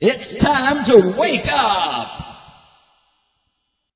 It's time to wake up.